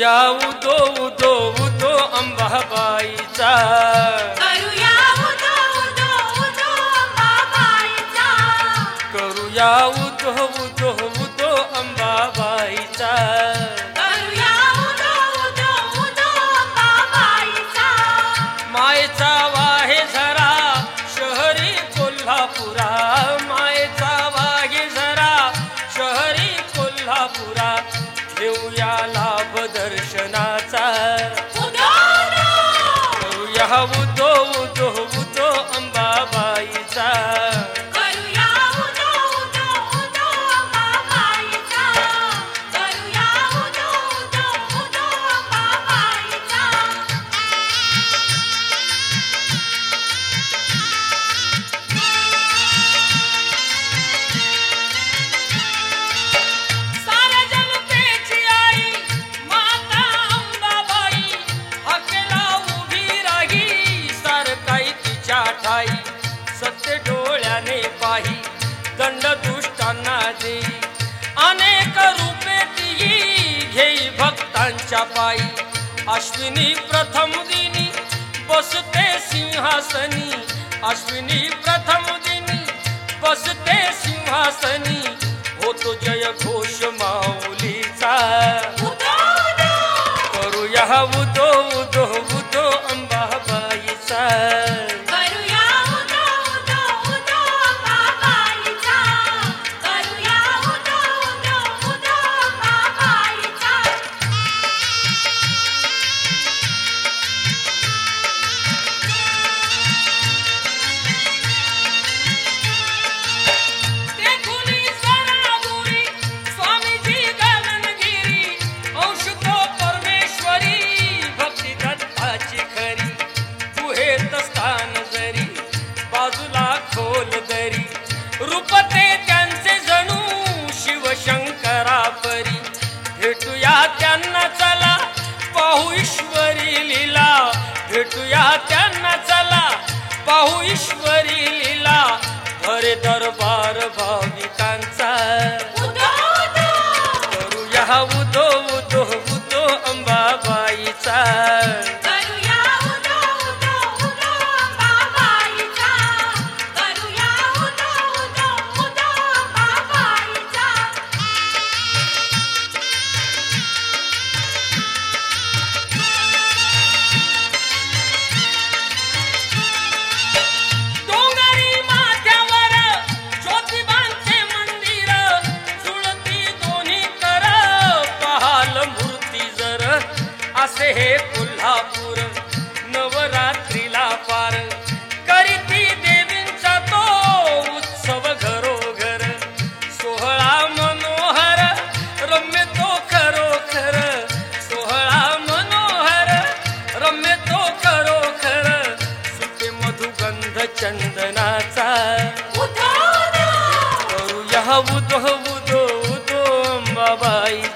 करूया उदो उदो उदो अंबाबाईचा करूया उदो उदो उदो अंबाबाईचा करूया उदो उदो उदो अंबाबाईचा मायचा वाहे झरा शहरी कोल्हापुरा शिक्षा अश्विनी प्रथम दिनी बसते सिंहासनी। अश्विनी प्रथम दिनी बसते सिंहासनी। हो तो जय घोष माऊलीचा। करू या उदो उदो उदो अंब ಬಿಟ್ಟು ಯಾತನ್ನ चंदनाचा. करूया उदो उदो उदो अंबाबाई.